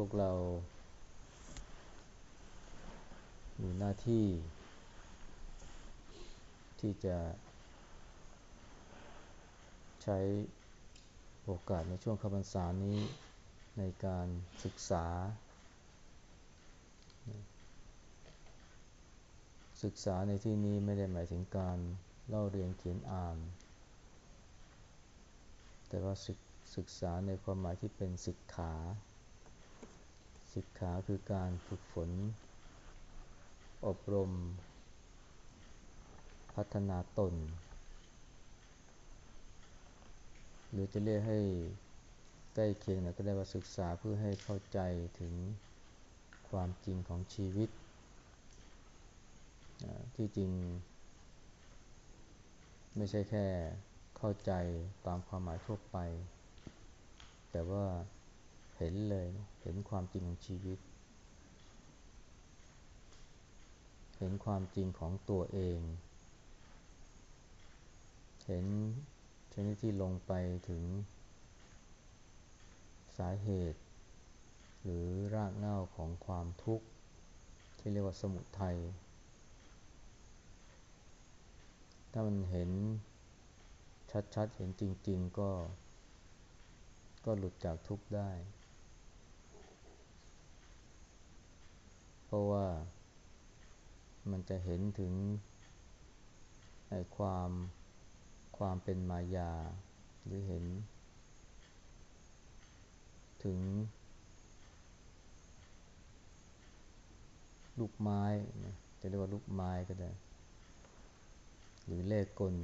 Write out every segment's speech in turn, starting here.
พวกเรา มีหน้าที่ ที่จะใช้โอกาสในช่วงคำพรรษานี้ในการศึกษา ศึกษาในที่นี้ไม่ได้หมายถึงการเล่าเรียนเขียนอ่าน แต่ว่าศึกศึกษาในความหมายที่เป็นศิกขา ศิกขาคือการฝึกฝน อบรม พัฒนาตน หรือจะเรียกให้ใกล้เคียงนะก็ได้ว่าศึกษาเพื่อให้เข้าใจถึงความจริงของชีวิต ที่จริง ไม่ใช่แค่เข้าใจตามความหมายทั่วไป แต่ว่า เห็นเลยเห็นความจริงของชีวิต เห็นความจริงของตัวเอง เห็นชนิดที่ลงไปถึง สาเหตุ หรือรากเหง้าของความทุกข์ ที่เรียกว่าสมุทัยถ้ามันเห็นชัดๆ เห็นจริง ๆ ก็ ก็หลุดจากทุกข์ได้ เพราะว่ามันจะเห็นถึงไอ้ความความเป็นมายา หรือเห็น ถึง ลูกไม้จะเรียกว่าลูกไม้ก็ได้ หรือเลขกล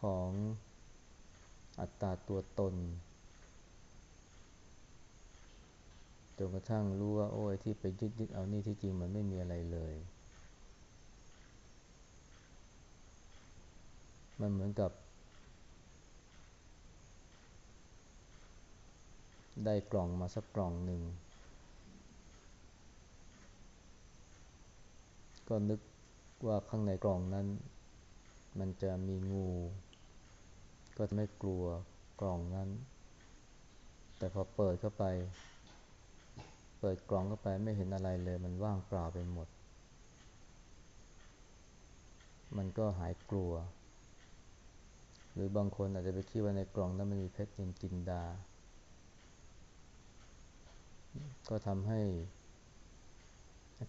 ของอัตตาตัวตน จนกระทั่งรู้ว่าโอ้ยที่ไปยึดยึดเอานี่ที่จริงมันไม่มีอะไรเลย มันเหมือนกับ ได้กล่องมาสักกล่องหนึ่ง ก็นึกว่าข้างในกล่องนั้น มันจะมีงู ก็ไม่กลัวกล่องนั้น แต่พอเปิดเข้าไป เปิดกล่องเข้าไปไม่เห็นอะไรเลย มันว่างเปล่าไปหมด มันก็หายกลัว หรือบางคนอาจจะไปคิดว่าในกล่องนั้นมันมีเพชรจินจินดา ก็ทำให้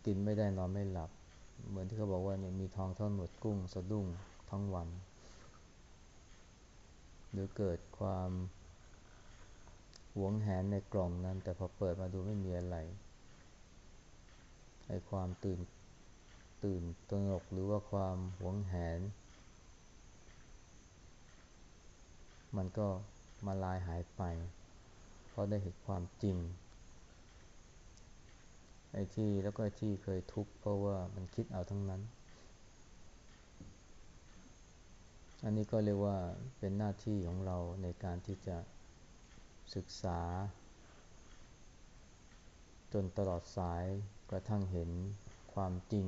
กินไม่ได้นอนไม่หลับ เหมือนที่เขาบอกว่าเนี่ยมีทองเท่าหนวดกุ้งสะดุ้งทั้งวัน หรือเกิดความ หวงแหนในกล่องนั้น แต่พอเปิดมาดูไม่มีอะไรไอความตื่นตื่นตระหนกหรือว่าความหวงแหน มันก็มาลายหายไป เพราะได้เห็นความจริงไอ้ที่แล้วก็ที่เคยทุกข์เพราะว่ามันคิดเอาทั้งนั้น อันนี้ก็เรียกว่าเป็นหน้าที่ของเราในการที่จะ ศึกษา จนตลอดสายกระทั่งเห็นความจริง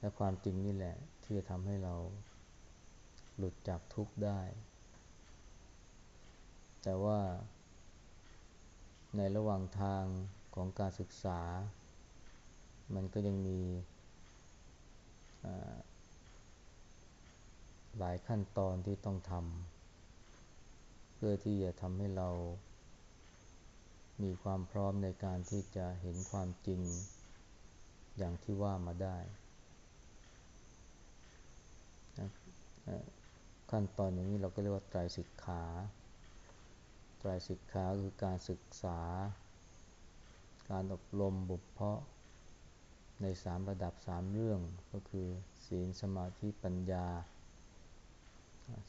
และความจริงนี่แหละที่จะทำให้เราหลุดจากทุกข์ได้ แต่ว่า ในระหว่างทางของการศึกษา มันก็ยังมีหลายขั้นตอนที่ต้องทำ พื่อที่จะทำให้เรา มีความพร้อมในการที่จะเห็นความจริงอย่างที่ว่ามาได้ ขั้นตอนอย่างนี้เราก็เรียกว่าไตรสิกขาไตรสิกขาคือการศึกษา การอบรมบุพเพาะในสามระดับสามเรื่องก็คือ ศีลสมาธิปัญญา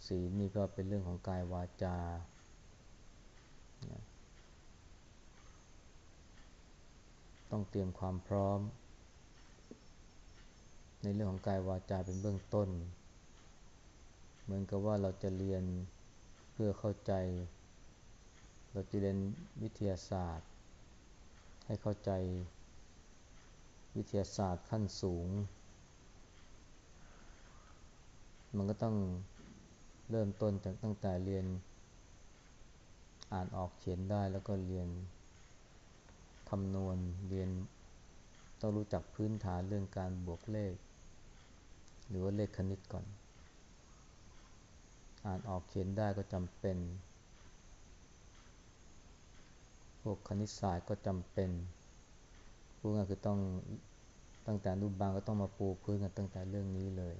ศีลนี่ก็เป็นเรื่องของกายวาจา ต้องเตรียมความพร้อม ในเรื่องของกายวาจาเป็นเบื้องต้น เหมือนกับว่าเราจะเรียนเพื่อเข้าใจ เราจะเรียนวิทยาศาสตร์ ให้เข้าใจวิทยาศาสตร์ขั้นสูง มันก็ต้อง เริ่มต้นจากตั้งแต่เรียน อ่านออกเขียนได้แล้วก็เรียนคำนวณเรียนต้องรู้จักพื้นฐานเรื่องการบวกเลข หรือว่าเลขคณิตก่อน อ่านออกเขียนได้ก็จำเป็น พวกคณิตศาสตร์ก็จำเป็นพูดง่ายคือต้องตั้งแต่รูปบางก็ต้องมาปูพื้นกันตั้งแต่เรื่องนี้เลย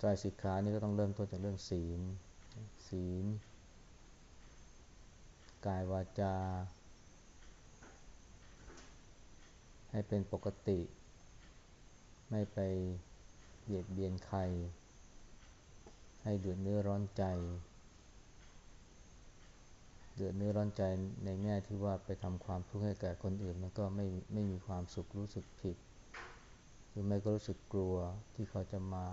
ใจสิกขานี่ก็ต้องเริ่มต้นจากเรื่องศีล ศีล กายวาจา ให้เป็นปกติ ไม่ไปเบียดเบียนใคร ให้เดือดเนื้อร้อนใจ เดือดเนื้อร้อนใจในแง่ที่ว่าไปทำความทุกข์ให้แก่คนอื่นมันก็ไม่ไม่มีความสุขรู้สึกผิด หรือไม่ก็รู้สึกกลัวที่เขาจะมา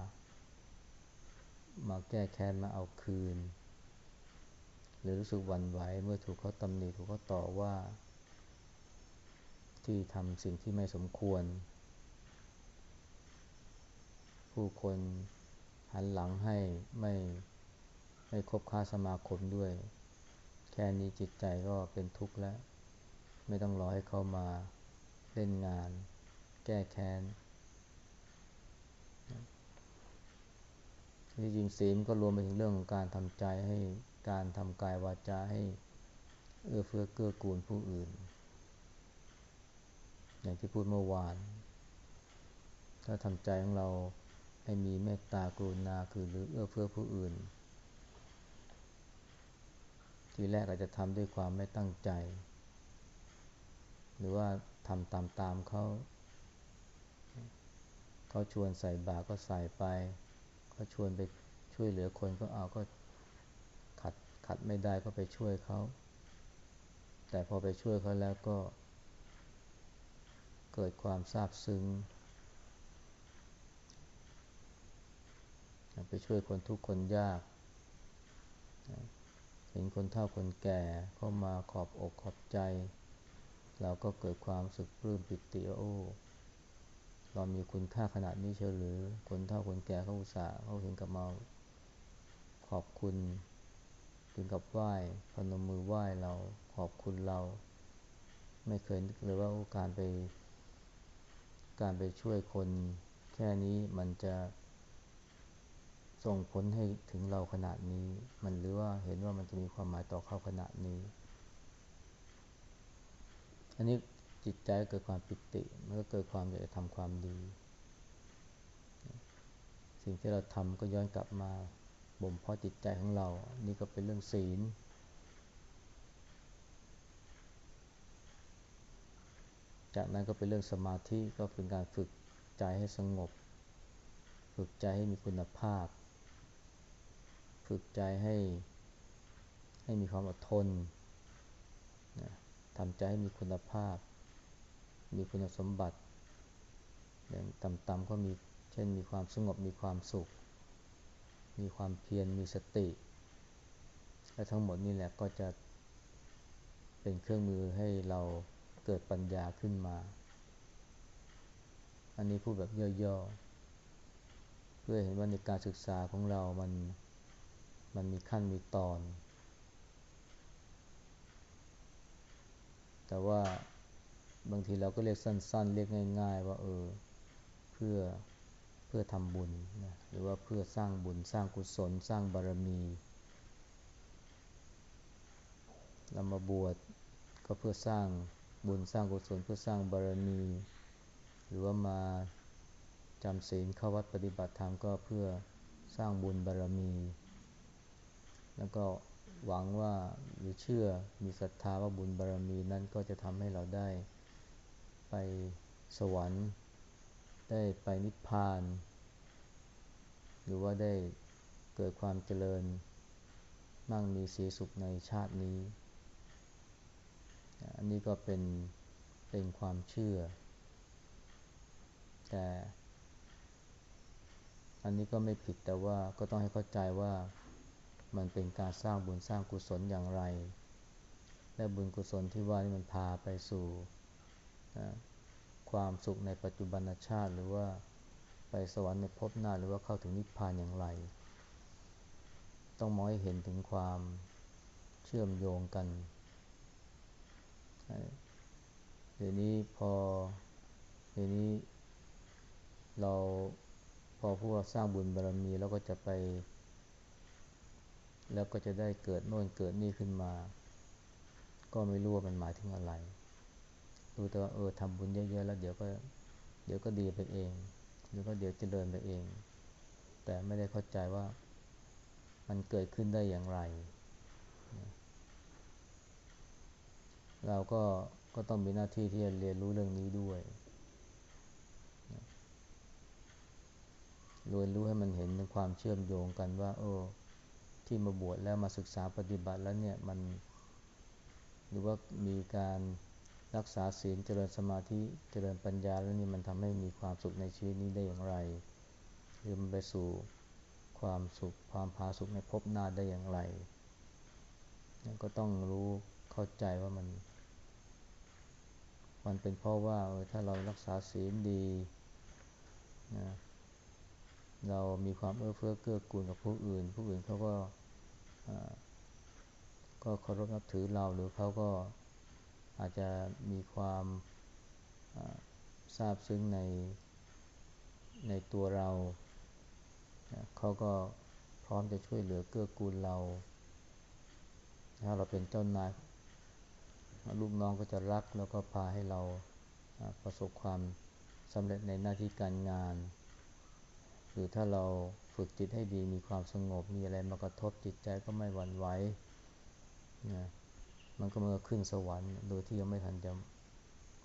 มาแก้แค้นมาเอาคืน หรือรู้สึกหวั่นไหวเมื่อถูกเขาตำหนิถูกเขาต่อว่า ที่ทำสิ่งที่ไม่สมควร ผู้คนหันหลังให้ไม่ไม่คบค้าสมาคมด้วย แค่นี้จิตใจก็เป็นทุกข์แล้ว ไม่ต้องรอให้เขามาเล่นงาน แก้แค้น ที่จริงศีลก็รวมไปถึงเรื่องของการทำใจให้การทำกายวาจาให้เอื้อเฟื้อเกื้อกูลผู้อื่น อย่างที่พูดเมื่อวาน ถ้าทำใจของเราให้มีเมตตากรุณาคือหรือเอื้อเฟื้อผู้อื่น ทีแรกอาจจะทำด้วยความไม่ตั้งใจ หรือว่าทำตามตามเขา เขาชวนใส่บาก็ใส่ไป ก็ชวนไปช่วยเหลือคนก็เอาก็ขัดขัดไม่ได้ก็ไปช่วยเขา แต่พอไปช่วยเขาแล้วก็ เกิดความซาบซึ้งไปช่วยคนทุกคนยาก เห็นคนเฒ่าคนแก่เข้ามาขอบอกขอบใจ เราก็เกิดความสึกปลื้มปิติโอ้ เรามีคุณค่าขนาดนี้เชียวหรือ คนเฒ่าคนแก่เขาอุตส่าห์เขาถึงกับมาขอบคุณ ถึงกับไหว้พนมมือไหว้เราขอบคุณเรา ไม่เคยนึกเลยว่าการไป การไปช่วยคนแค่นี้มันจะส่งผลให้ถึงเราขนาดนี้ มันหรือว่าเห็นว่ามันจะมีความหมายต่อเขาขนาดนี้ อันนี้ จิตใจเกิดความปิติมันก็เกิดความอยากจะทำความดี สิ่งที่เราทำก็ย้อนกลับมาบ่มเพาะจิตใจของเรา นี่ก็เป็นเรื่องศีล จากนั้นก็เป็นเรื่องสมาธิก็เป็นการฝึกใจให้สงบ ฝึกใจให้มีคุณภาพ ฝึกใจให้ให้มีความอดทนทำใจให้มีคุณภาพ มีคุณสมบัติ อย่างต่ำๆก็มีเช่นมีความสงบมีความสุข มีความเพียรมีสติ และทั้งหมดนี่แหละก็จะเป็นเครื่องมือให้เราเกิดปัญญาขึ้นมา อันนี้พูดแบบย่อๆ เพื่อเห็นว่าในการศึกษาของเรามันมันมีขั้นมีตอน แต่ว่า บางทีเราก็เรียกสั้น ๆ เรียกง่าย ๆ ว่าเออเพื่อเพื่อทำบุญนะหรือว่าเพื่อสร้างบุญสร้างกุศล สร้างบารมีเรามาบวชก็เพื่อสร้างบุญสร้างกุศลเพื่อสร้างบารมี หรือว่ามาจำศีลเข้าวัดปฏิบัติธรรมก็เพื่อสร้างบุญบารมี แล้วก็หวังว่าหรือเชื่อมีศรัทธาว่าบุญบารมีนั้นก็จะทำให้เราได้ ไปสวรรค์ ได้ไปนิพพาน หรือว่าได้เกิดความเจริญ มั่งมีสีสุขในชาตินี้ อันนี้ก็เป็นเป็นความเชื่อ แต่ อันนี้ก็ไม่ผิดแต่ว่าก็ต้องให้เข้าใจว่ามันเป็นการสร้างบุญสร้างกุศลอย่างไร และบุญกุศลที่ว่านี่มันพาไปสู่ ความสุขในปัจจุบันชาติ หรือว่าไปสวรรค์ในภพหน้าหรือว่าเข้าถึงนิพพานอย่างไร ต้องมองให้เห็นถึงความเชื่อมโยงกันเดี๋ยวนี้พอเดี๋ยวนี้เราพอพูดว่าสร้างบุญบารรมีแล้วก็จะไป แล้วก็จะได้เกิดโน่นเกิดนี่ขึ้นมา ก็ไม่รู้ว่ามันหมายถึงอะไร ดูแต่ว่าเออทำบุญเยอะๆแล้วเดี๋ยวก็เดี๋ยวก็ดีไปเองหรือก็เดี๋ยวจเจริญไปเอง แต่ไม่ได้เข้าใจว่ามันเกิดขึ้นได้อย่างไร เราก็ก็ต้องมีหน้าที่ที่จะเรียนรู้เรื่องนี้ด้วยเรวยนรู้ให้มันเห็นถึงความเชื่อมโยงกันว่า โอ้ที่มาบวชแล้วมาศึกษาปฏิบัติแล้วเนี่ยมันหรือว่ามีการ รักษาศีลเจริญสมาธิเจริญปัญญาแล้วนี่มันทำให้มีความสุขในชีวิตนี้ได้อย่างไร หรือมันไปสู่ความสุขความพาสุขในภพหน้าได้อย่างไรนั่นก็ต้องรู้เข้าใจว่ามัน มันเป็นเพราะว่าถ้าเรารักษาศีลดีนะเรามีความเอื้อเฟื้อเกื้อกูลกับผู้อื่น ผู้อื่นเขาก็ก็เคารพนับถือเราหรือเขาก็ อาจจะมีความทราบซึ้งในในตัวเรา เขาก็พร้อมจะช่วยเหลือเกื้อกูลเรา ถ้าเราเป็นเจ้านายลูกน้องก็จะรักแล้วก็พาให้เราประสบความสำเร็จในหน้าที่การงาน หรือถ้าเราฝึกจิตให้ดีมีความสงบมีอะไรมากระทบจิตใจก็ไม่หวั่นไหวนะ มันก็เมื่อขึ้นสวรรค์ โดยที่ยังไม่ทันจะ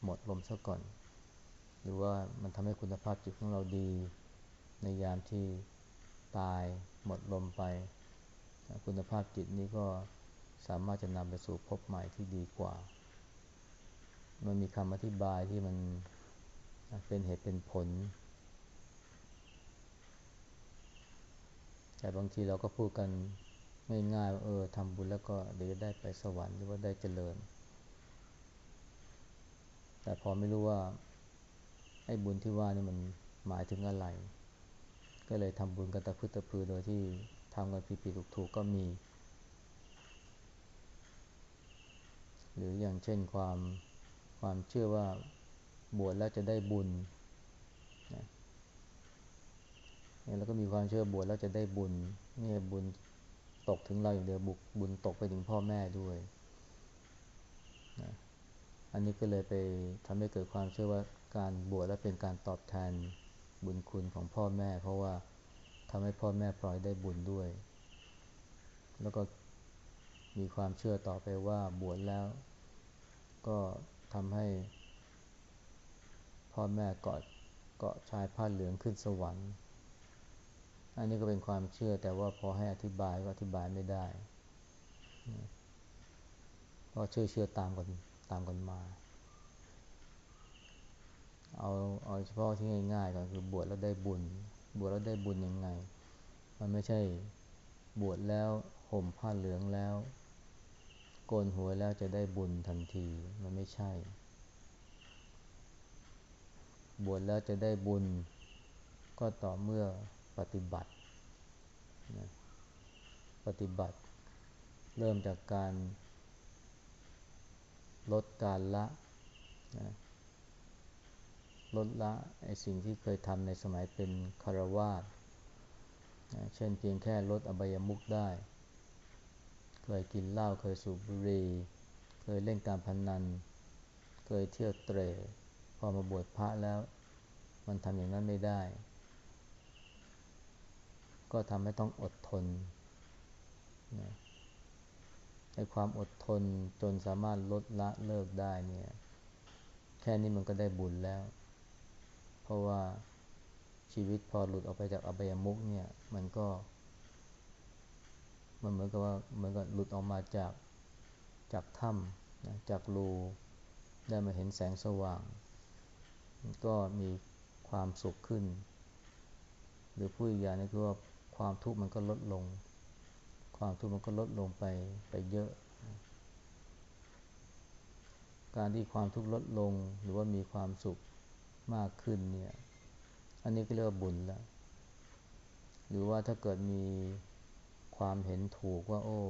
หมดลมซะก่อน หรือว่ามันทำให้คุณภาพจิตของเราดี ในยามที่ตายหมดลมไป คุณภาพจิตนี้ก็สามารถจะนำไปสู่พบใหม่ที่ดีกว่า มันมีคำอธิบายที่มันเป็นเหตุเป็นผล แต่บางทีเราก็พูดกัน ง่ายๆเออทำบุญแล้วก็เดี๋ยวจะได้ไปสวรรค์หรือว่าได้เจริญ แต่พอไม่รู้ว่าไอ้บุญที่ว่านี่มันหมายถึงอะไร ก็เลยทำบุญกันตะพื้ตะพือโดยที่ทำกันผิดๆถูกๆก็มี หรืออย่างเช่นความความเชื่อว่าบวชแล้วจะได้บุญนะแล้วก็มีความเชื่อบวชแล้วจะได้บุญนี่บุญ ตกถึงเราอย่างเดียวบุบุญตกไปถึงพ่อแม่ด้วยนะอันนี้ก็เลยไปทำให้เกิดความเชื่อว่าการบวชแล้วเป็นการตอบแทนบุญคุณของพ่อแม่ เพราะว่าทำให้พ่อแม่ปล่อยได้บุญด้วย แล้วก็มีความเชื่อต่อไปว่าบวชแล้ว ก็ทำให้พ่อแม่เกาะเกาะชายผ้าเหลืองขึ้นสวรรค์ อันนี้ก็เป็นความเชื่อแต่ว่าพอให้อธิบายก็อธิบายไม่ได้ก็เชื่อเชื่อตามกันตามกันมา เอาเอาเฉพาะที่ง่ายๆก่อนคือบวชแล้วได้บุญ บวชแล้วได้บุญยังไง มันไม่ใช่บวชแล้วห่มผ้าเหลืองแล้ว โกนหัวแล้วจะได้บุญทันที มันไม่ใช่ บวชแล้วจะได้บุญ ก็ต่อเมื่อ ปฏิบัตินะปฏิบัติ เริ่มจากการลดการละนะลดละไอสิ่งที่เคยทำในสมัยเป็นคารวาสนะเช่นเพียงแค่ลดอบายมุกได้ เคยกินเหล้าเคยสูบบุหรี่เคยเล่นการพนนัน เคยเที่ยวเตะพอมาบวชพระแล้ว มันทำอย่างนั้นไม่ได้ ก็ทำให้ต้องอดทนนะในความอดทนจนสามารถลดละเลิกได้เนี่ย แค่นี้มันก็ได้บุญแล้ว เพราะว่าชีวิตพอหลุดออกไปจากอบายมุกเนี่ย มันก็ มันเหมือนกับว่าเหมือนกับหลุดออกมาจากจากถ้ำนะจากรูได้มาเห็นแสงสว่าง ก็มีความสุขขึ้น หรือผู้อีกอย่างนึงคือว่า ความทุกข์มันก็ลดลง ความทุกข์มันก็ลดลงไปไปเยอะ การที่ความทุกข์ลดลงหรือว่ามีความสุขมากขึ้นเนี่ย อันนี้ก็เรียกว่าบุญแล้ว หรือว่าถ้าเกิดมีความเห็นถูกว่า โอ้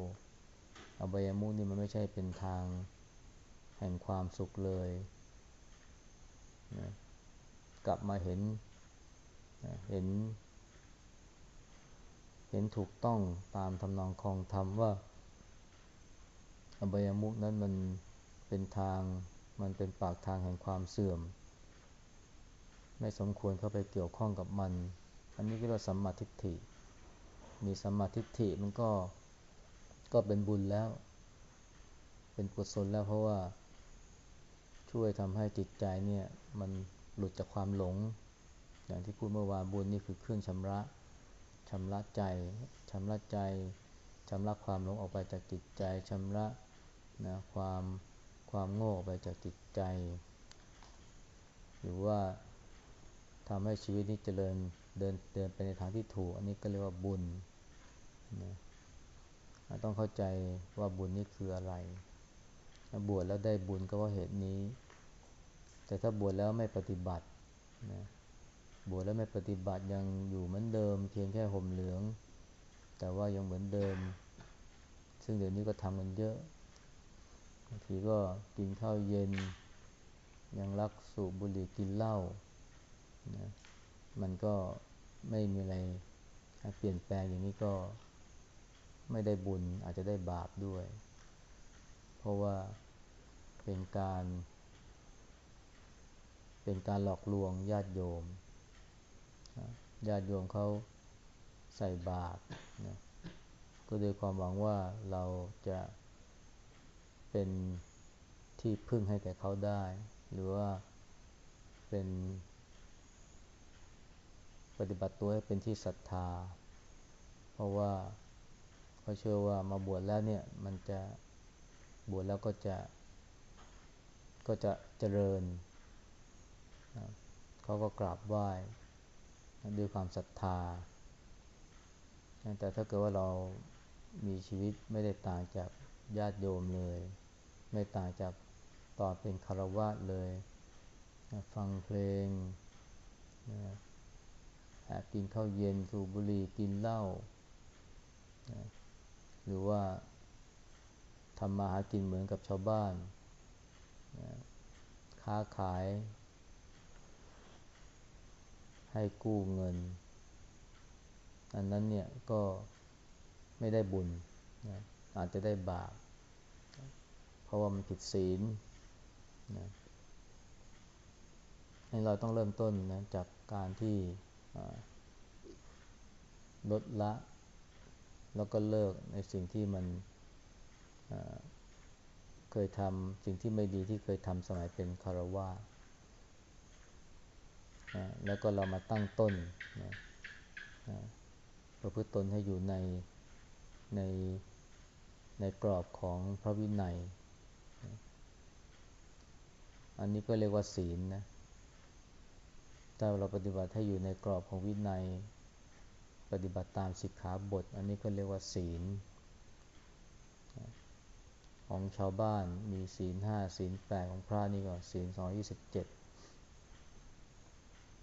อบายมุกนี่มันไม่ใช่เป็นทางแห่งความสุขเลยนะกลับมาเห็นนะเห็น เห็นถูกต้องตามทำนองคองธรรมว่า อบายมุกนั้นมันเป็นทางมันเป็นปากทางแห่งความเสื่อม ไม่สมควรเข้าไปเกี่ยวข้องกับมัน อันนี้ก็เรียกสัมมาทิฏฐิ มีสัมมาทิฏฐิมันก็ก็เป็นบุญแล้ว เป็นกุศลแล้วเพราะว่าช่วยทำให้จิตใจเนี่ยมันหลุดจากความหลง อย่างที่พูดเมื่อวานบุญนี่คือเครื่องชำระ ชำระใจชำระใจชำระความหลงออกไปจากจิตใจชำระนะความความโง่ออกไปจากจิตใจ หรือว่าทำให้ชีวิตนี้เจริญเดินเดินไปในทางที่ถูก อันนี้ก็เรียกว่าบุญนะต้องเข้าใจว่าบุญนี่คืออะไร บวชแล้วได้บุญก็เพราะเหตุนี้ แต่ถ้าบวชแล้วไม่ปฏิบัตินะ บวชแล้วไม่ปฏิบัติยังอยู่เหมือนเดิม เพียงแค่ห่มเหลือง แต่ว่ายังเหมือนเดิม ซึ่งเดี๋ยวนี้ก็ทำกันเยอะบางทีก็กินข้าวเย็น ยังรักสูบบุหรี่กินเหล้านะมันก็ไม่มีอะไรเปลี่ยนแปลงอย่างนี้ก็ไม่ได้บุญอาจจะได้บาปด้วย เพราะว่าเป็นการ เป็นการหลอกลวงญาติโยม ญาติโยมเขาใส่บาตรนะก็โดยความหวังว่าเราจะเป็นที่พึ่งให้แก่เขาได้ หรือว่าเป็น ปฏิบัติตัวให้เป็นที่ศรัทธา เพราะว่าเขาเชื่อว่ามาบวชแล้วเนี่ยมันจะบวชแล้วก็จะ ก็จะเจริญนะเขาก็กราบไหว้ ด้วยความศรัทธา แต่ถ้าเกิดว่าเรามีชีวิตไม่ได้ต่างจากญาติโยมเลย ไม่ต่างจากตอนเป็นคารวะเลย ฟังเพลงแอบกินข้าวเย็นสูบบุหรี่กินเหล้าหรือว่าทำมาหากินเหมือนกับชาวบ้าน ค้าขาย ให้กู้เงิน อันนั้นเนี่ยก็ไม่ได้บุญนะอาจจะได้บาป เพราะว่ามันผิดศีลนะให้เราต้องเริ่มต้นนะจากการที่ลดละ แล้วก็เลิกในสิ่งที่มันเคยทำสิ่งที่ไม่ดีที่เคยทำสมัยเป็นคารวะ นะแล้วก็เรามาตั้งต้นนะนะประพฤติตนให้อยู่ในในในกรอบของพระวินัยนะอันนี้ก็เรียกว่าศีลนะถ้าเราปฏิบัติให้อยู่ในกรอบของวินัย ปฏิบัติตามสิกขาบท อันนี้ก็เรียกว่าศีลของชาวบ้านมีศีลห้าศีลแปดของพระนี่ก็ศีลสองยี่สิบเจ็ด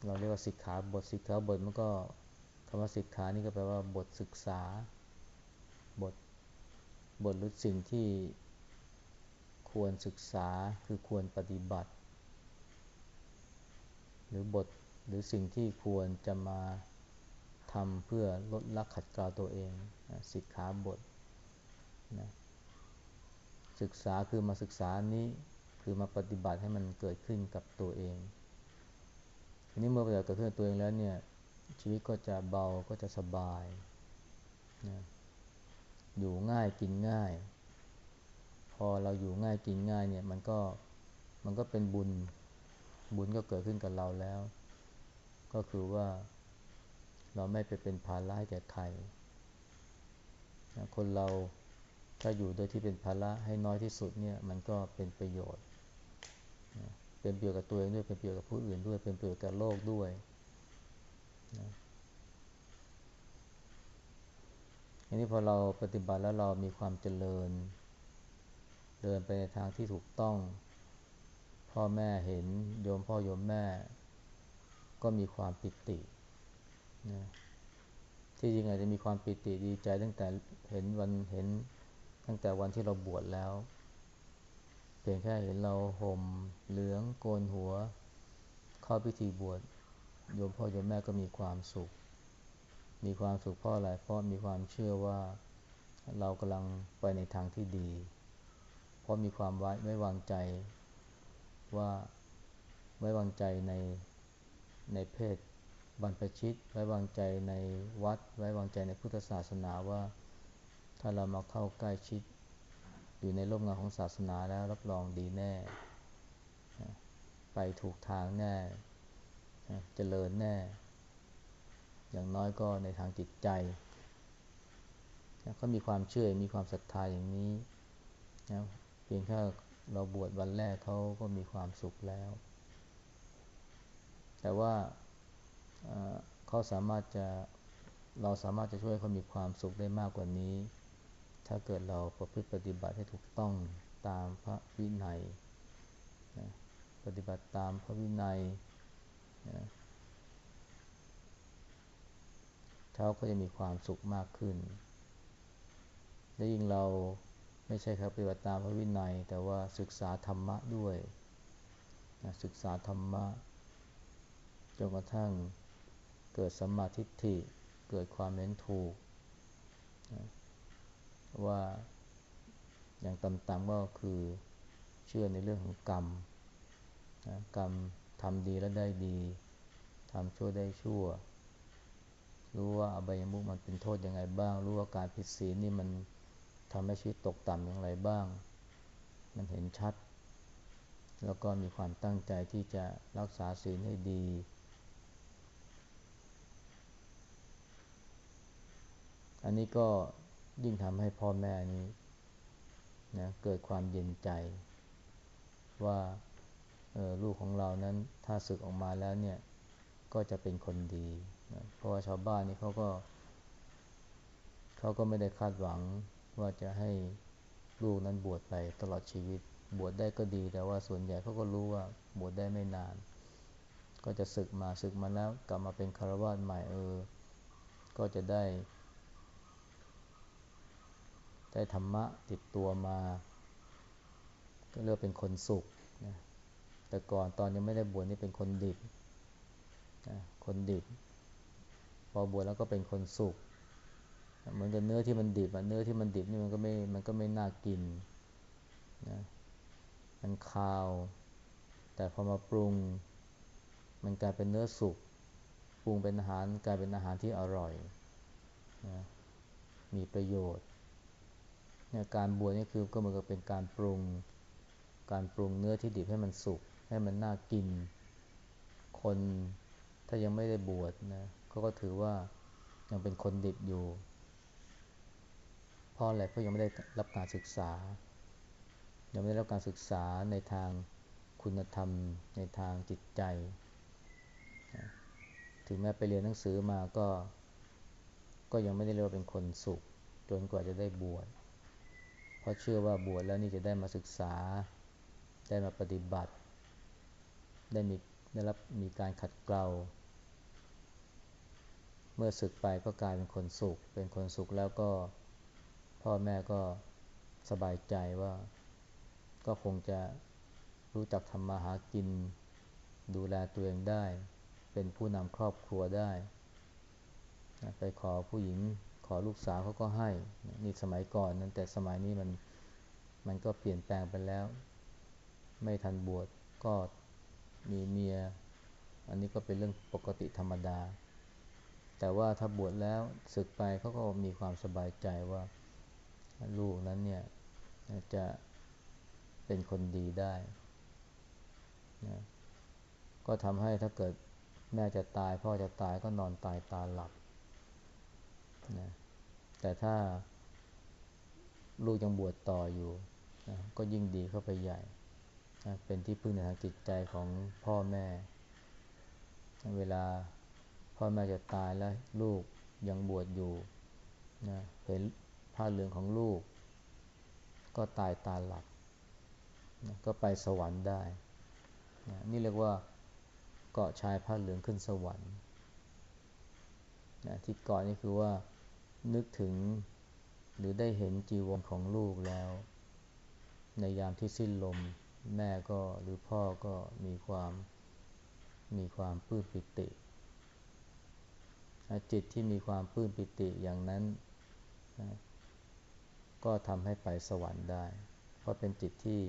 เราเรียกว่าสิกขาบทสิกขาบทมันก็คำว่าสิกขานี่ก็แปลว่าบทศึกษา บท บทหรือสิ่งที่ควรศึกษาคือควรปฏิบัติ หรือบทหรือสิ่งที่ควรจะมาทำเพื่อลดละขัดเกลาตัวเองสิกขาบทนะศึกษาคือมาศึกษานี้คือมาปฏิบัติให้มันเกิดขึ้นกับตัวเอง นี้เมื่อปฏิบัติเกิดขึ้นกับตัวเองแล้วเนี่ย ชีวิตก็จะเบาก็จะสบายนะอยู่ง่ายกินง่าย พอเราอยู่ง่ายกินง่ายเนี่ยมันก็มันก็เป็นบุญบุญก็เกิดขึ้นกับเราแล้ว ก็คือว่าเราไม่ไปเป็นภาระให้แก่ใครคนเราถ้าอยู่โดยที่เป็นภาระให้น้อยที่สุดเนี่ยมันก็เป็นประโยชน์ เป็นประโยชน์กับตัวเองด้วยเป็นประโยชน์กับผู้อื่นด้วย เป็นประโยชน์กับโลกด้วยนะอันนี้พอเราปฏิบัติแล้วเรามีความเจริญ เดินไปในทางที่ถูกต้อง พ่อแม่เห็นโยมพ่อโยมแม่ ก็มีความปิตินะที่จริงอาจจะมีความปิติดีใจตั้งแต่เห็นวันเห็นตั้งแต่วันที่เราบวชแล้ว เพียงแค่เห็นเราห่มเหลืองโกนหัว เข้าพิธีบวชโยมพ่อโยมแม่ก็มีความสุข มีความสุขเพราะอะไรเพราะมีความเชื่อว่าเรากำลังไปในทางที่ดี เพราะมีความไว้ไม่วางใจว่าไว้วางใจในในเพศบรรพชิต ไว้วางใจในวัด ไว้วางใจในพุทธศาสนาว่า ถ้าเรามาเข้าใกล้ชิด อยู่ในร่มเงาของศาสนาแล้วรับรองดีแน่ ไปถูกทางแน่เจริญแน่ อย่างน้อยก็ในทางจิตใจเขามีความเชื่อมีความศรัทธาอย่างนี้นะเพียงแค่เราบวชวันแรกเขาก็มีความสุขแล้ว แต่ว่าเขาสามารถจะเราสามารถจะช่วยเขามีความสุขได้มากกว่านี้ ถ้าเกิดเราประพฤติปฏิบัติให้ถูกต้องตามพระวินัยนะปฏิบัติตามพระวินัยนะเขาก็จะมีความสุขมากขึ้น และยิ่งเราไม่ใช่ครับปฏิบัติตามพระวินัย แต่ว่าศึกษาธรรมะด้วยนะศึกษาธรรมะจนกระทั่งเกิดสัมมาทิฏฐิ เกิดความเห็นถูกนะ ว่าอย่างต่ำๆก็คือเชื่อในเรื่องของกรรมนะกรรมทำดีแล้วได้ดีทำชั่วได้ชั่ว รู้ว่าอบายมุขมันเป็นโทษยังไงบ้าง รู้ว่าการผิดศีลนี่มันทำให้ชีวิตตกต่ำอย่างไรบ้าง มันเห็นชัด แล้วก็มีความตั้งใจที่จะรักษาศีลให้ดี อันนี้ก็ ยิ่งทำให้พ่อแม่นี้นะเกิดความเย็นใจ ว่าลูกของเรานั้นถ้าศึกออกมาแล้วเนี่ยก็จะเป็นคนดีนะเพราะว่าชาวบ้านนี่เขาก็เขาก็ไม่ได้คาดหวังว่าจะให้ลูกนั้นบวชไปตลอดชีวิต บวชได้ก็ดีแต่ว่าส่วนใหญ่เขาก็รู้ว่าบวชได้ไม่นาน ก็จะศึกมาศึกมาแล้วกลับมาเป็นคารวะใหม่เออ ก็จะได้ ได้ธรรมะติดตัวมา ก็เรียกเป็นคนสุขนะแต่ก่อนตอนยังไม่ได้บวชนี่เป็นคนดิบนะคนดิบ พอบวชแล้วก็เป็นคนสุข เหมือนกับเนื้อที่มันดิบอะเนื้อที่มันดิบนี่มันก็ไม่ มันก็ไม่น่ากินนะมันคาว แต่พอมาปรุง มันกลายเป็นเนื้อสุก ปรุงเป็นอาหารกลายเป็นอาหารที่อร่อยนะมีประโยชน์ เนี่ยการบวชนี่คือก็เหมือนกับเป็นการปรุง การปรุงเนื้อที่ดิบให้มันสุกให้มันน่ากิน คนถ้ายังไม่ได้บวชนะเขาก็ถือว่ายังเป็นคนดิบอยู่พราะอะไรเพราะยังไม่ได้รับการศึกษา ยังไม่ได้รับการศึกษาในทางคุณธรรม ในทางจิตใจ ถึงแม้ไปเรียนหนังสือมาก็ ก็ยังไม่ได้เรียกว่าเป็นคนสุข จนกว่าจะได้บวช เพราะเชื่อว่าบวชแล้วนี่จะได้มาศึกษา ได้มาปฏิบัติ ได้มีได้รับมีการขัดเกลา เมื่อศึกไปก็กลายเป็นคนสุข เป็นคนสุขแล้วก็พ่อแม่ก็สบายใจว่า ก็คงจะรู้จักทำมาหากิน ดูแลตัวเองได้ เป็นผู้นำครอบครัวได้ ไปขอผู้หญิง อลูกสาวเขาก็ให้นี่สมัยก่อนนั้นแต่สมัยนี้มันมันก็เปลี่ยนแปลงไปแล้ว ไม่ทันบวชก็มีเมีย อันนี้ก็เป็นเรื่องปกติธรรมดา แต่ว่าถ้าบวชแล้วศึกไปเขาก็มีความสบายใจว่าลูกนั้นเนี่ยจะเป็นคนดีได้นะก็ทำให้ถ้าเกิดแม่จะตายพ่อจะตายก็นอนตายตาหลับนะ แต่ถ้าลูกยังบวชต่ออยู่นะก็ยิ่งดีเข้าไปใหญ่นะเป็นที่พึ่งในทางจิตใจของพ่อแม่ เวลาพ่อแม่จะตายแล้วลูกยังบวชอยู่นะเห็นผ้าเหลืองของลูก ก็ตายตาหลับนะก็ไปสวรรค์ได้นะนี่เรียกว่าเกาะชายผ้าเหลืองขึ้นสวรรค์นะที่เกาะนี่คือว่า นึกถึงหรือได้เห็นจีวรของลูกแล้ว ในยามที่สิ้นลม แม่ก็หรือพ่อก็มีความมีความปลื้มปิติ จิตที่มีความปลื้มปิติอย่างนั้นนะก็ทำให้ไปสวรรค์ได้ เพราะเป็นจิตที่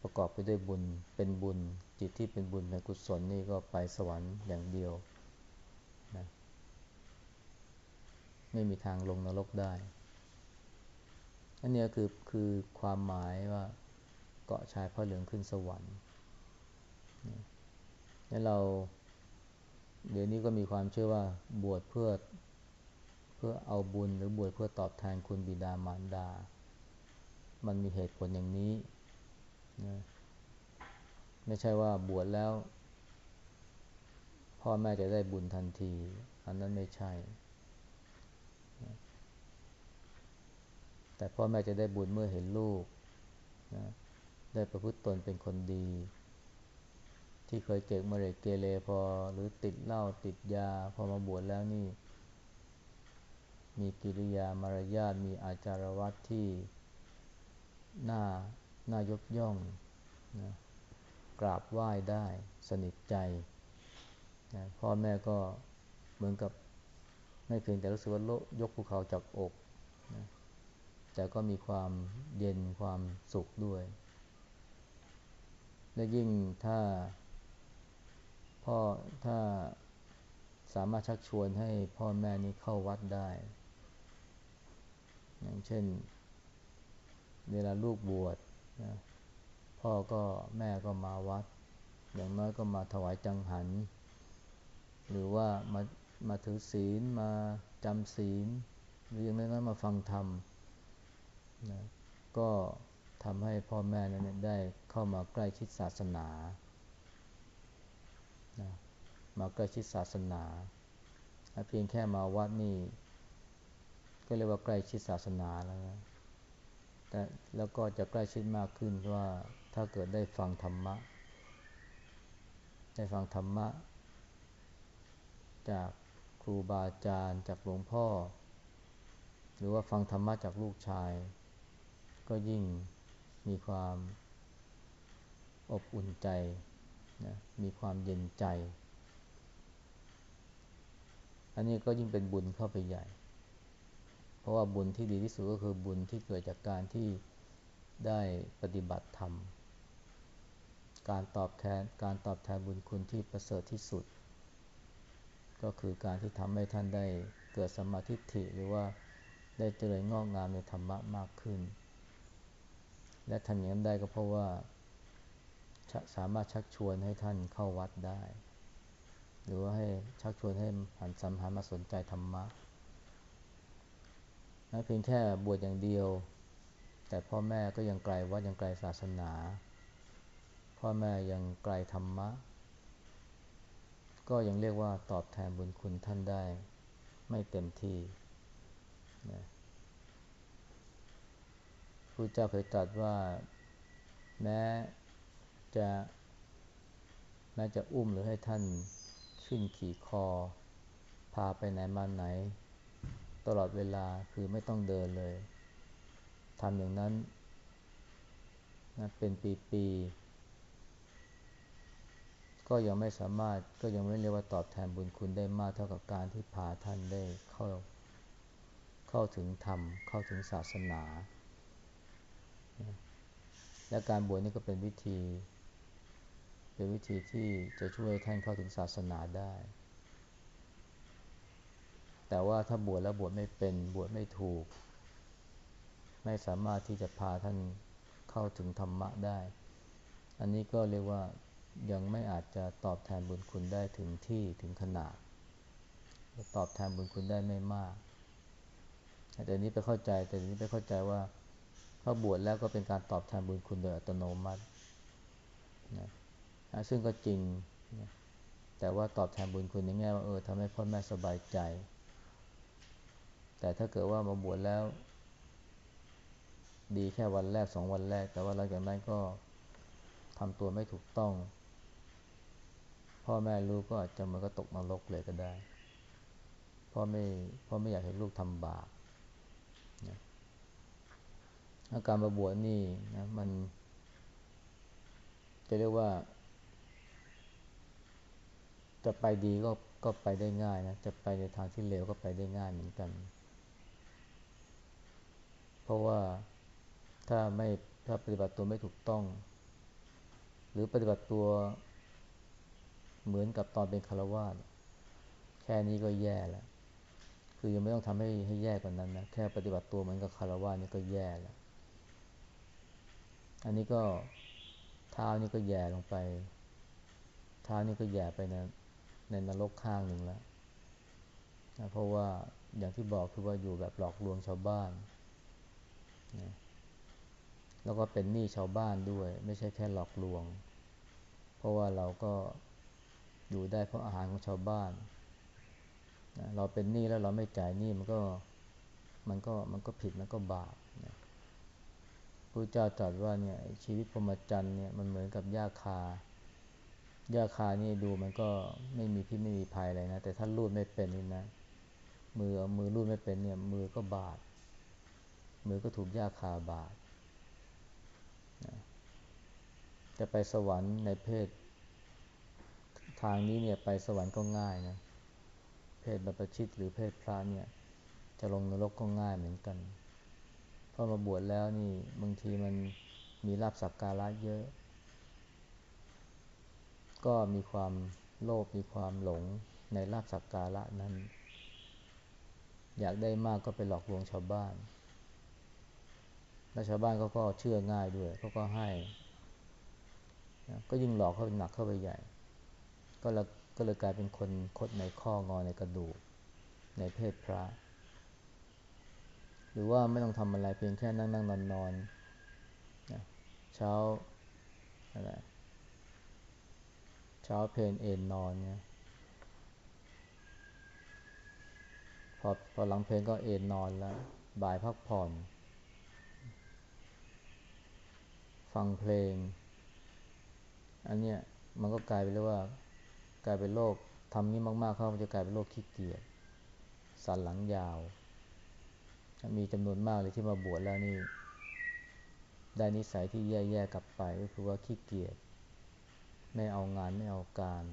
ประกอบไปด้วยบุญเป็นบุญ จิตที่เป็นบุญเป็นกุศลนี่ก็ไปสวรรค์อย่างเดียวนะ ไม่มีทางลงนรกได้ อันนี้คือคือความหมายว่าเกาะชายพระเหลืองขึ้นสวรรค์นี่เรา เดี๋ยวนี้ก็มีความเชื่อว่าบวชเพื่อเพื่อเอาบุญหรือบวชเพื่อตอบแทนคุณบิดามารดา มันมีเหตุผลอย่างนี้นะไม่ใช่ว่าบวชแล้ว พ่อแม่จะได้บุญทันที อันนั้นไม่ใช่ แต่พ่อแม่จะได้บุญเมื่อเห็นลูกนะได้ประพฤติตนเป็นคนดี ที่เคยเกกมเรกเกเรพอหรือติดเหล้าติดยา พอมาบวชแล้วนี่ มีกิริยามารยาทมีอาจารวัตที่น่าน่ายกย่องนะกราบไหว้ได้สนิทใจนะพ่อแม่ก็เหมือนกับไม่เพียงแต่รู้สึกว่าโลยกภูเขาจากอก แต่ก็มีความเย็นความสุขด้วย และยิ่งถ้าพ่อถ้าสามารถชักชวนให้พ่อแม่นี้เข้าวัดได้ อย่างเช่น เวลาลูกบวชนะพ่อก็แม่ก็มาวัด อย่างน้อยก็มาถวายจังหัน หรือว่ามามาถือศีลมาจำศีล หรืออย่างน้อยมาฟังธรรม นะก็ทำให้พ่อแม่นั้นได้เข้ามาใกล้ชิดศาสนานะมาใกล้ชิดศาสนา เพียงแค่มาวัดนี่ก็เรียกว่าใกล้ชิดศาสนาแล้วนะแต่แล้วก็จะใกล้ชิดมากขึ้นว่าถ้าเกิดได้ฟังธรรมะ ได้ฟังธรรมะ จากครูบาอาจารย์จากหลวงพ่อ หรือว่าฟังธรรมะจากลูกชาย ก็ยิ่งมีความอบอุ่นใจนะมีความเย็นใจ อันนี้ก็ยิ่งเป็นบุญเข้าไปใหญ่ เพราะว่าบุญที่ดีที่สุดก็คือบุญที่เกิดจากการที่ได้ปฏิบัติธรรม การตอบแทนการตอบแทนบุญคุณที่ประเสริฐที่สุด ก็คือการที่ทำให้ท่านได้เกิดสมาธิิหรือว่าได้เจริญงอกงามในธรรมะมากขึ้น และทำอย่างนั้นได้ก็เพราะว่าสามารถชักชวนให้ท่านเข้าวัดได้ หรือว่าให้ชักชวนให้หันสัมหันมาสนใจธรรมะเพียงแค่บวชอย่างเดียว แต่พ่อแม่ก็ยังไกลวัดยังไกลศาสนา พ่อแม่ยังไกลธรรมะ ก็ยังเรียกว่าตอบแทนบุญคุณท่านได้ไม่เต็มที่นะ พระเจ้าเคยตรัสว่าแม้จะแม้จะอุ้มหรือให้ท่านขึ้นขี่คอ พาไปไหนมาไหน ตลอดเวลาคือไม่ต้องเดินเลยทำอย่างนั้นนะเป็นปีๆก็ยังไม่สามารถก็ยังไม่เรียกว่าตอบแทนบุญคุณได้มากเท่ากับการที่พาท่านได้เข้าเข้าถึงธรรม เข้าถึงศาสนา และการบวชนี่ก็เป็นวิธี เป็นวิธีที่จะช่วยท่านเข้าถึงศาสนาได้ แต่ว่าถ้าบวชแล้วบวชไม่เป็นบวชไม่ถูก ไม่สามารถที่จะพาท่านเข้าถึงธรรมะได้ อันนี้ก็เรียกว่ายังไม่อาจจะตอบแทนบุญคุณได้ถึงที่ถึงขนาด ตอบแทนบุญคุณได้ไม่มาก แต่นี้ไปเข้าใจแต่นี้ไปเข้าใจว่า พอบวชแล้วก็เป็นการตอบแทนบุญคุณโดยอัตโนมัตินะซึ่งก็จริงนะแต่ว่าตอบแทนบุญคุณในแง่ว่าเออทำให้พ่อแม่สบายใจ แต่ถ้าเกิดว่ามาบวชแล้ว ดีแค่วันแรกสองวันแรก แต่ว่าหลังจากนั้นก็ทำตัวไม่ถูกต้อง พ่อแม่รู้ก็อาจจะมันก็ตกนรกเลยก็ได้พ่อไม่พ่อไม่อยากเห็นลูกทำบาปนะอา การมาบวชนี่นะมัน จะเรียกว่า จะไปดีก็ก็ไปได้ง่ายนะ จะไปในทางที่เลวก็ไปได้ง่ายเหมือนกัน เพราะว่าถ้าไม่ถ้าปฏิบัติตัวไม่ถูกต้อง หรือปฏิบัติตัวเหมือนกับตอนเป็นคารวาสแค่นี้ก็แย่แล้ว คือยังไม่ต้องทำให้ให้แย่กว่านั้นนะ แค่ปฏิบัติตัวเหมือนกับคารวาสนี่ก็แย่แล้ว อันนี้ก็เท้านี่ก็แย่ลงไป เท้านี่ก็แย่ไปในในนรกข้างหนึ่งแล้วนะเพราะว่าอย่างที่บอกคือว่าอยู่แบบหลอกลวงชาวบ้านนะแล้วก็เป็นหนี้ชาวบ้านด้วย ไม่ใช่แค่หลอกลวง เพราะว่าเราก็อยู่ได้เพราะอาหารของชาวบ้านนะเราเป็นหนี้แล้วเราไม่จ่ายหนี้มันก็มันก็มันก็ผิดมันก็บาป พระเจ้าตรัสว่าเนี่ยชีวิตพรหมจรรย์เนี่ยมันเหมือนกับหญ้าคาหญ้าคานี่ดูมันก็ไม่มีพิษไม่มีภัยอะไรนะ แต่ถ้ารูดไม่เป็นนี่นะ มือเอามือรูดไม่เป็นเนี่ยมือก็บาด มือก็ถูกหญ้าคาบาดจะไปสวรรค์ในเพศ ทางนี้เนี่ยไปสวรรค์ก็ง่ายนะ เพศบรรพชิตหรือเพศพระเนี่ยจะลงนรกก็ง่ายเหมือนกัน พอมาบวชแล้วนี่บางทีมันมีลาบสักการะเยอะ ก็มีความโลภมีความหลงในลาบสักการะนั้น อยากได้มากก็ไปหลอกลวงชาวบ้าน และชาวบ้านเขาก็เชื่อง่ายด้วยเขาก็ให้ก็ยิ่งหลอกเขาหนักเข้าไปใหญ่ ก็เลยก็เลยกลายเป็นคนคดในข้องอในกระดูก ในเพศพระ หรือว่าไม่ต้องทำอะไรเพียงแค่นั่งนั่งนอนนอนเช้าอะไรเช้าเพลนเอนนอนเนี่ยพอพอหลังเพลงก็เอนนอนแล้ว บ่ายพักผ่อน ฟังเพลง อันเนี้ยมันก็กลายเป็นว่ากลายเป็นโรคทำนี้มากๆเข้ามันจะกลายเป็นโรคขี้เกียจสันหลังยาว มีจำนวนมากเลยที่มาบวชแล้วนี่ได้นิสัยที่แย่ๆกลับไปก็คือว่าขี้เกียจไม่เอางานไม่เอาการ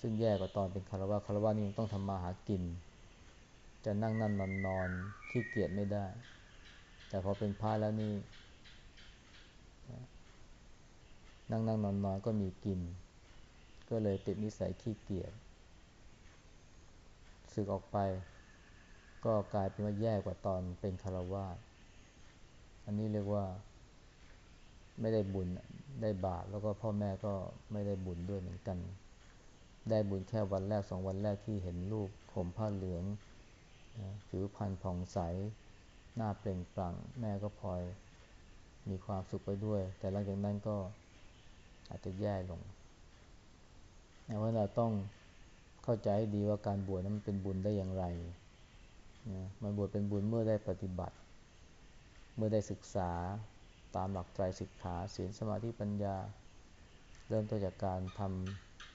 ซึ่งแย่กว่าตอนเป็นคารวะคารวะนี่ต้องทำมาหากิน จะนั่งนั่นนอนนอนขี้เกียจไม่ได้ แต่พอเป็นพระแล้วนี่นั่งนั่งนอนนอนก็มีกิน ก็เลยติดนิสัยขี้เกียจสึกออกไป ก็กลายเป็นว่าแย่กว่าตอนเป็นคารวาสอันนี้เรียกว่าไม่ได้บุญได้บาปแล้วก็พ่อแม่ก็ไม่ได้บุญด้วยเหมือนกัน ได้บุญแค่วันแรกสองวันแรกที่เห็นลูกผมผ้าเหลืองผิวพรรณผ่องใส หน้าเปล่งปลั่งแม่ก็พลอยมีความสุขไปด้วย แต่หลังจากนั้นก็อาจจะแย่ลงแต่ว่าเราต้องเข้าใจดีว่าการบวชนั้นมันเป็นบุญได้อย่างไร นะมันบวชเป็นบุญเมื่อได้ปฏิบัติ เมื่อได้ศึกษาตามหลักใจศึกขาศีลสมาธิปัญญา เริ่มต้นจากการท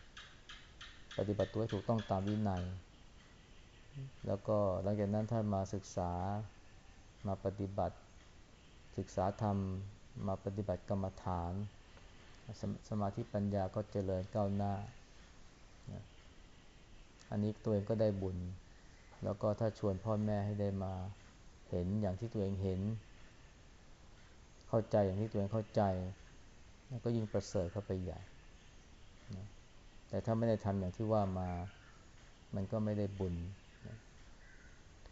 ำปฏิบัติตัวให้ถูกต้องตามวินัย แล้วก็หลังจากนั้นท่านมาศึกษามาปฏิบัติ ศึกษาธรรมมาปฏิบัติกรรมฐานสสมาธิปัญญาก็เจริญก้าวหน้า อันนี้ตัวเองก็ได้บุญ แล้วก็ถ้าชวนพ่อแม่ให้ได้มาเห็นอย่างที่ตัวเองเห็น เข้าใจอย่างที่ตัวเองเข้าใจก็ยิ่งประเสริฐเข้าไปใหญ่แต่ถ้าไม่ได้ทำอย่างที่ว่ามา มันก็ไม่ได้บุญ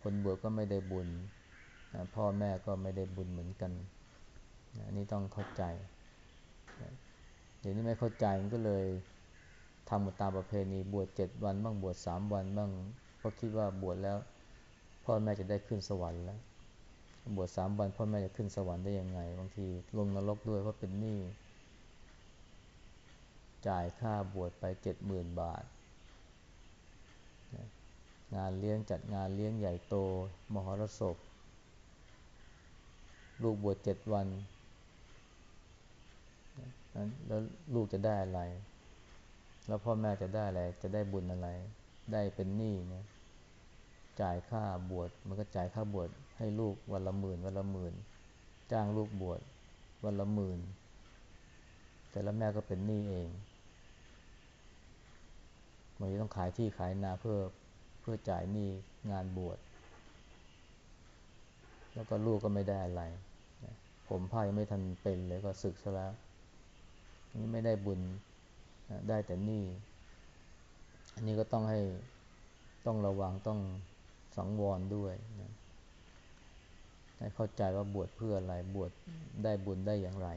คนบวชก็ไม่ได้บุญพ่อแม่ก็ไม่ได้บุญเหมือนกันอันนี้ต้องเข้าใจเดี๋ยวนี้ไม่เข้าใจมันก็เลยทำตามประเพณีบวชเจ็ดวันบ้างบวชสามวันบ้าง ราะคิดว่าบวชแล้วพ่อแม่จะได้ขึ้นสวรรค์แล้ว บวชสามวันพ่อแม่จะขึ้นสวรรค์ได้ยังไง บางทีลงนรกด้วยเพราะเป็นหนี้จ่ายค่าบวชไปเจ็ดหมื่นบาท งานเลี้ยงจัดงานเลี้ยงใหญ่โต มหรสพ ลูกบวชเจ็ดวันแล้วลูกจะได้อะไร แล้วพ่อแม่จะได้อะไร จะได้บุญอะไร ได้เป็นหนี้เนี่ย จ่ายค่าบวชมันก็จ่ายค่าบวชให้ลูกวันละหมื่นวันละหมื่น จ้างลูกบวชวันละหมื่นแต่แล้วแม่ก็เป็นหนี้เองมันจะต้องขายที่ขายนาเพื่อเพื่อจ่ายหนี้งานบวชแล้วก็ลูกก็ไม่ได้อะไร ผมพ่ายไม่ทันเป็นเลยก็ศึกซะแล้วนี่ไม่ได้บุญได้แต่หนี้อันนี้ก็ต้องให้ต้องระวังต้อง สังวรด้วยนะให้เข้าใจว่าบวชเพื่ออะไรบวชได้บุญได้อย่างไร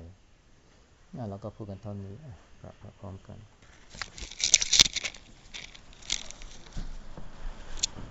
แล้วก็พูดกันเท่านี้กลับมาพร้อมกัน